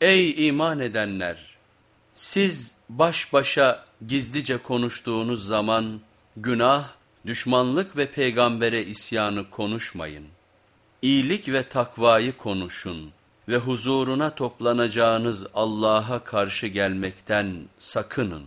Ey iman edenler! Siz baş başa gizlice konuştuğunuz zaman günah, düşmanlık ve peygambere isyanı konuşmayın. İyilik ve takvayı konuşun ve huzuruna toplanacağınız Allah'a karşı gelmekten sakının.